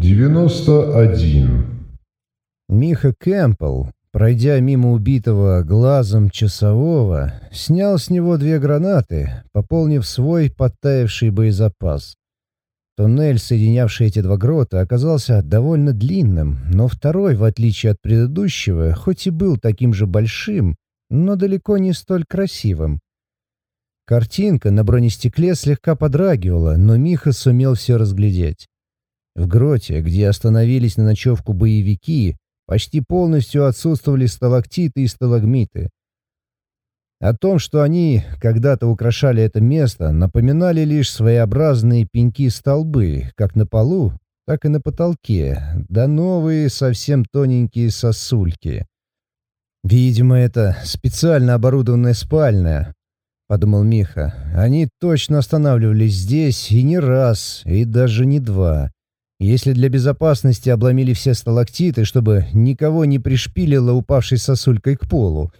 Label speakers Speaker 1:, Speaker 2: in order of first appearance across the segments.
Speaker 1: 91.
Speaker 2: Миха Кэмпбелл, пройдя мимо убитого глазом часового, снял с него две гранаты, пополнив свой подтаявший боезапас. Туннель, соединявший эти два грота, оказался довольно длинным, но второй, в отличие от предыдущего, хоть и был таким же большим, но далеко не столь красивым. Картинка на бронестекле слегка подрагивала, но Миха сумел все разглядеть. В гроте, где остановились на ночевку боевики, почти полностью отсутствовали сталактиты и сталагмиты. О том, что они когда-то украшали это место, напоминали лишь своеобразные пеньки-столбы, как на полу, так и на потолке, да новые совсем тоненькие сосульки. «Видимо, это специально оборудованная спальня», — подумал Миха. «Они точно останавливались здесь и не раз, и даже не два. Если для безопасности обломили все сталактиты, чтобы никого не пришпилило упавшей сосулькой к полу.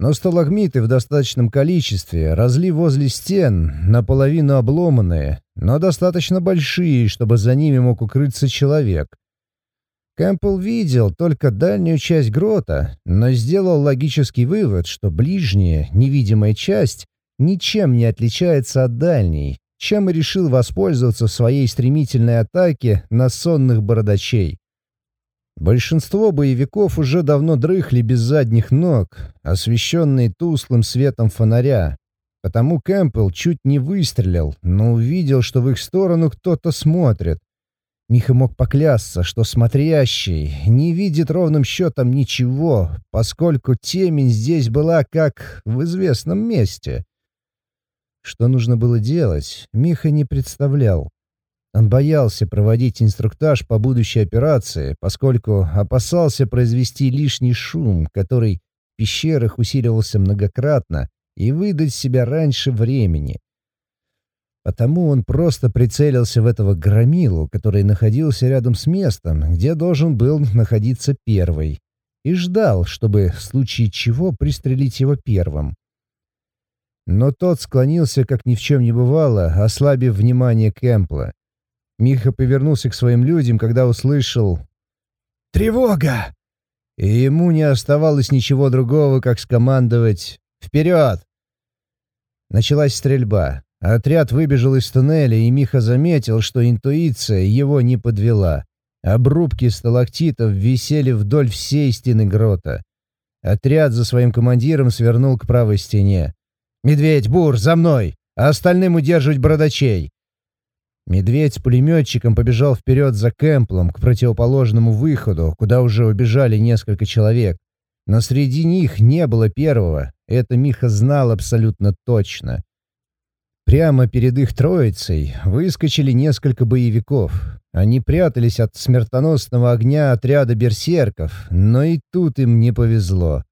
Speaker 2: Но сталагмиты в достаточном количестве разли возле стен, наполовину обломанные, но достаточно большие, чтобы за ними мог укрыться человек. Кэмпбелл видел только дальнюю часть грота, но сделал логический вывод, что ближняя, невидимая часть ничем не отличается от дальней, чем и решил воспользоваться в своей стремительной атаке на сонных бородачей. Большинство боевиков уже давно дрыхли без задних ног, освещенные тусклым светом фонаря. Потому Кэмпбелл чуть не выстрелил, но увидел, что в их сторону кто-то смотрит. Миха мог поклясться, что смотрящий не видит ровным счетом ничего, поскольку темень здесь была как в известном месте. Что нужно было делать, Миха не представлял. Он боялся проводить инструктаж по будущей операции, поскольку опасался произвести лишний шум, который в пещерах усиливался многократно, и выдать себя раньше времени. Потому он просто прицелился в этого громилу, который находился рядом с местом, где должен был находиться первый, и ждал, чтобы в случае чего пристрелить его первым. Но тот склонился, как ни в чем не бывало, ослабив внимание Кэмпла. Миха повернулся к своим людям, когда услышал «Тревога!» И ему не оставалось ничего другого, как скомандовать «Вперед!». Началась стрельба. Отряд выбежал из туннеля, и Миха заметил, что интуиция его не подвела. Обрубки сталактитов висели вдоль всей стены грота. Отряд за своим командиром свернул к правой стене. «Медведь, Бур, за мной! А остальным удерживать бородачей!» Медведь с пулеметчиком побежал вперед за Кэмплом к противоположному выходу, куда уже убежали несколько человек. Но среди них не было первого, это Миха знал абсолютно точно. Прямо перед их троицей выскочили несколько боевиков. Они прятались от смертоносного огня отряда берсерков, но и тут им не повезло.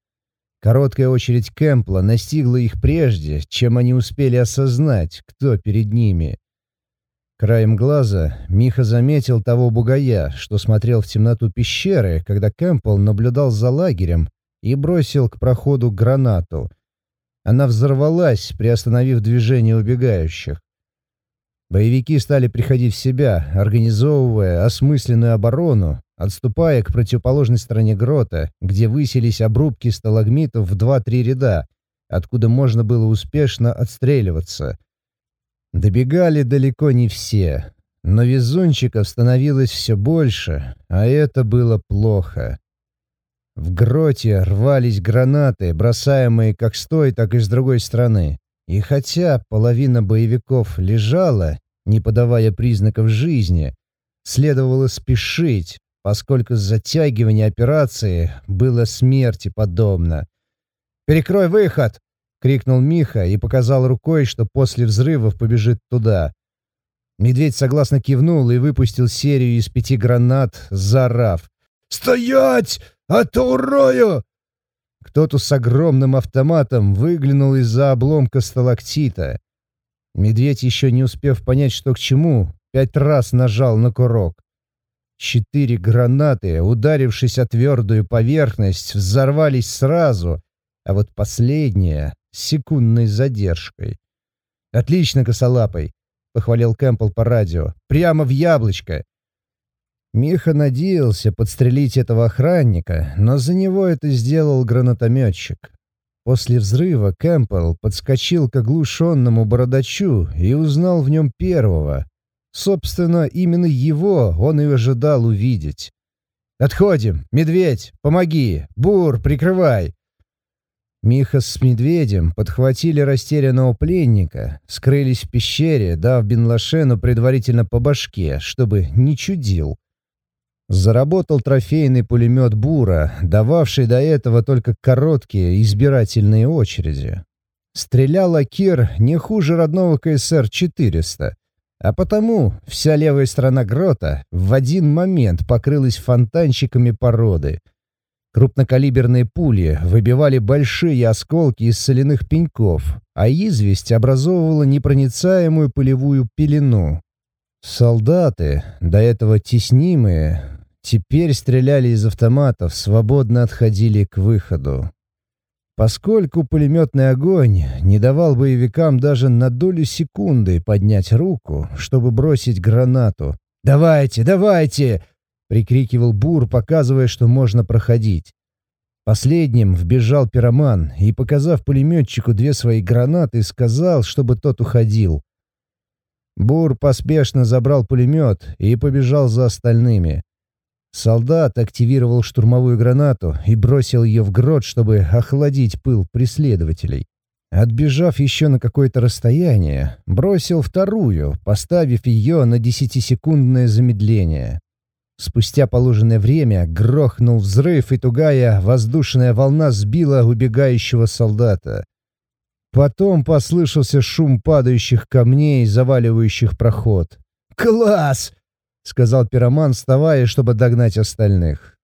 Speaker 2: Короткая очередь Кэмпла настигла их прежде, чем они успели осознать, кто перед ними. Краем глаза Миха заметил того бугая, что смотрел в темноту пещеры, когда Кэмпбелл наблюдал за лагерем и бросил к проходу гранату. Она взорвалась, приостановив движение убегающих. Боевики стали приходить в себя, организовывая осмысленную оборону, отступая к противоположной стороне грота, где высились обрубки сталагмитов в два-три ряда, откуда можно было успешно отстреливаться. Добегали далеко не все, но везунчиков становилось все больше, а это было плохо. В гроте рвались гранаты, бросаемые как с той, так и с другой стороны. И хотя половина боевиков лежала, не подавая признаков жизни, следовало спешить, поскольку затягивание операции было смерти подобно. «Перекрой выход!» — крикнул Миха и показал рукой, что после взрывов побежит туда. Медведь согласно кивнул и выпустил серию из пяти гранат, заорав. «Стоять! А то урою!» Кто-то с огромным автоматом выглянул из-за обломка сталактита. Медведь, еще не успев понять, что к чему, пять раз нажал на курок. Четыре гранаты, ударившись о твердую поверхность, взорвались сразу, а вот последняя — с секундной задержкой. «Отлично, косолапый!» — похвалил Кэмпбелл по радио. «Прямо в яблочко!» Миха надеялся подстрелить этого охранника, но за него это сделал гранатометчик. После взрыва Кэмпбелл подскочил к оглушенному бородачу и узнал в нем первого. Собственно, именно его он и ожидал увидеть. «Отходим! Медведь, помоги! Бур, прикрывай!» Миха с медведем подхватили растерянного пленника, скрылись в пещере, дав Бенлашену предварительно по башке, чтобы не чудил. Заработал трофейный пулемет «Бура», дававший до этого только короткие избирательные очереди. Стрелял Акир не хуже родного КСР-400, а потому вся левая сторона грота в один момент покрылась фонтанчиками породы. Крупнокалиберные пули выбивали большие осколки из соляных пеньков, а известь образовывала непроницаемую пылевую пелену. Солдаты, до этого теснимые, теперь стреляли из автоматов, свободно отходили к выходу. Поскольку пулеметный огонь не давал боевикам даже на долю секунды поднять руку, чтобы бросить гранату. «Давайте, давайте!» — прикрикивал Бур, показывая, что можно проходить. Последним вбежал пироман и, показав пулеметчику две свои гранаты, сказал, чтобы тот уходил. Бур поспешно забрал пулемет и побежал за остальными. Солдат активировал штурмовую гранату и бросил ее в грот, чтобы охладить пыл преследователей. Отбежав еще на какое-то расстояние, бросил вторую, поставив ее на десятисекундное замедление. Спустя положенное время грохнул взрыв, и тугая воздушная волна сбила убегающего солдата. Потом послышался шум падающих камней, заваливающих проход. «Класс!» — сказал пироман, вставая, чтобы догнать остальных.